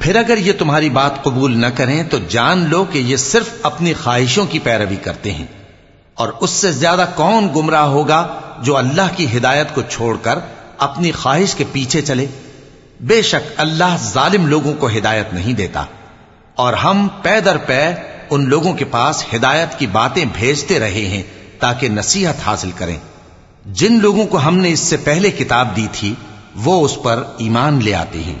फिर अगर ये तुम्हारी बात कबूल न करें तो जान लो कि ये सिर्फ अपनी ख्वाहिशों की पैरवी करते हैं और उससे ज्यादा कौन गुमराह होगा जो अल्लाह की हिदायत को छोड़कर अपनी ख्वाहिश के पीछे चले बेशक अल्लाह जालिम लोगों को हिदायत नहीं देता और हम पै दर पै उन लोगों के पास हिदायत की बातें भेजते रहे हैं ताकि नसीहत हासिल करें जिन लोगों को हमने इससे पहले किताब दी थी वो उस पर ईमान ले आते हैं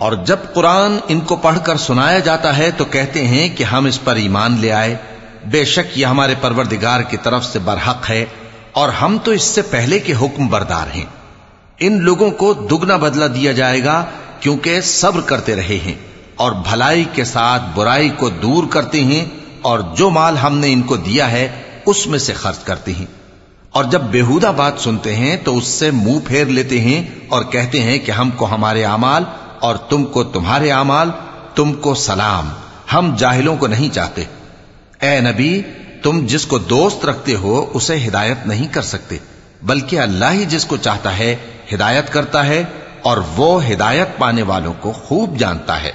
और जब कुरान इनको पढ़कर सुनाया जाता है तो कहते हैं कि हम इस पर ईमान ले आए बेशक ये हमारे परवरदिगार की तरफ से बरहक है और हम तो इससे पहले के हुक्म बरदार हैं इन लोगों को दुगना बदला दिया जाएगा क्योंकि सब्र करते रहे हैं और भलाई के साथ बुराई को दूर करते हैं और जो माल हमने इनको दिया है उसमें से खर्च करते हैं और जब बेहुदा बात सुनते हैं तो उससे मुंह फेर लेते हैं और कहते हैं कि हमको हमारे अमाल और तुमको तुम्हारे अमाल तुमको सलाम हम जाहिलों को नहीं चाहते ए नबी तुम जिसको दोस्त रखते हो उसे हिदायत नहीं कर सकते बल्कि अल्लाह ही जिसको चाहता है हिदायत करता है और वो हिदायत पाने वालों को खूब जानता है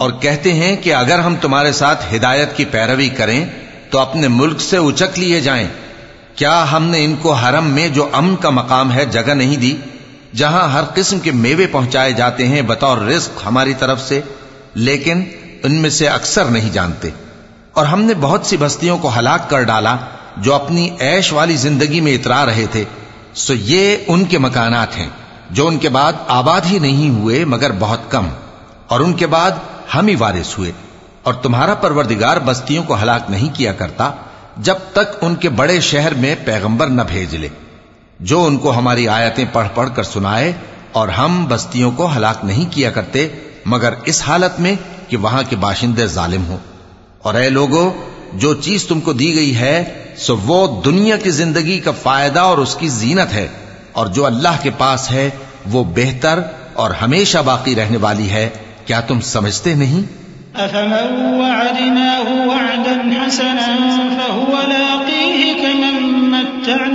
और कहते हैं कि अगर हम तुम्हारे साथ हिदायत की पैरवी करें तो अपने मुल्क से उचक लिए जाएं क्या हमने इनको हरम में जो अमन का मकाम है जगह नहीं दी जहां हर किस्म के मेवे पहुंचाए जाते हैं बतौर रिस्क हमारी तरफ से लेकिन उनमें से अक्सर नहीं जानते और हमने बहुत सी बस्तियों को हलाक कर डाला, जो अपनी ऐश वाली ज़िंदगी में इतरा रहे थे। सो ये उनके मकानात हैं, जो उनके बाद आबाद ही नहीं हुए, मगर बहुत कम। और उनके बाद हम ही वारिस हुए। और तुम्हारा परवरदिगार बस्तियों को हलाक नहीं किया करता, जब तक उनके बड़े शहर में पैगंबर न भेज ले। जो उनको हमारी आयतें पढ़ पढ़ कर सुनाए, और हम बस्तियों को हलाक नहीं किया करते, मगर इस हालत में कि वहाँ के बाशिंदे जालिम हो। और ए लोगो, जो चीज़ तुमको दी गई है, सो वो दुनिया की ज़िंदगी का फ़ायदा और उसकी जीनत है, और जो अल्लाह के पास है, वो बेहतर और हमेशा बाकी रहने वाली है। क्या तुम समझते नहीं? वयौम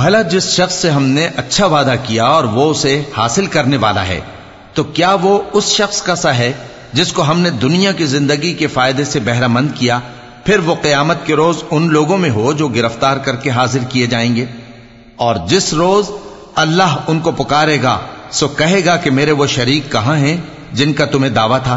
भला जिस शख्स से हमने अच्छा वादा किया और वो उसे हासिल करने वाला है तो क्या वो उस शख्स का सा है जिसको हमने दुनिया की जिंदगी के फायदे से बहरामंद किया फिर वो कयामत के रोज उन लोगों में हो जो गिरफ्तार करके हाजिर किए जाएंगे और जिस रोज अल्लाह उनको पुकारेगा सो कहेगा कि मेरे वो शरीक कहां हैं जिनका तुम्हें दावा था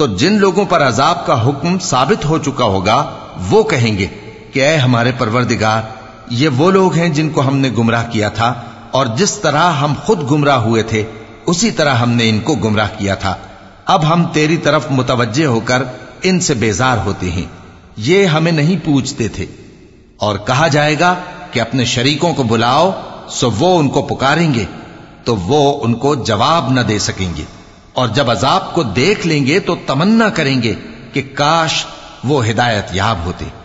तो जिन लोगों पर अजाब का हुक्म साबित हो चुका होगा, वो कहेंगे कि ऐ हमारे परवरदिगार, ये वो लोग हैं जिनको हमने गुमराह किया था, और जिस तरह हम खुद गुमराह हुए थे, उसी तरह हमने इनको गुमराह किया था। अब हम तेरी तरफ़ मुतवजे होकर इनसे बेजार होते हैं। ये हमें नहीं पूछते थे। और कहा जाएगा कि अपने शरीकों को बुलाओ, सो वो उनको पुकारेंगे तो वो उनको जवाब न दे सकेंगे। और जब अजाब को देख लेंगे तो तमन्ना करेंगे कि काश वो हिदायत याब होते।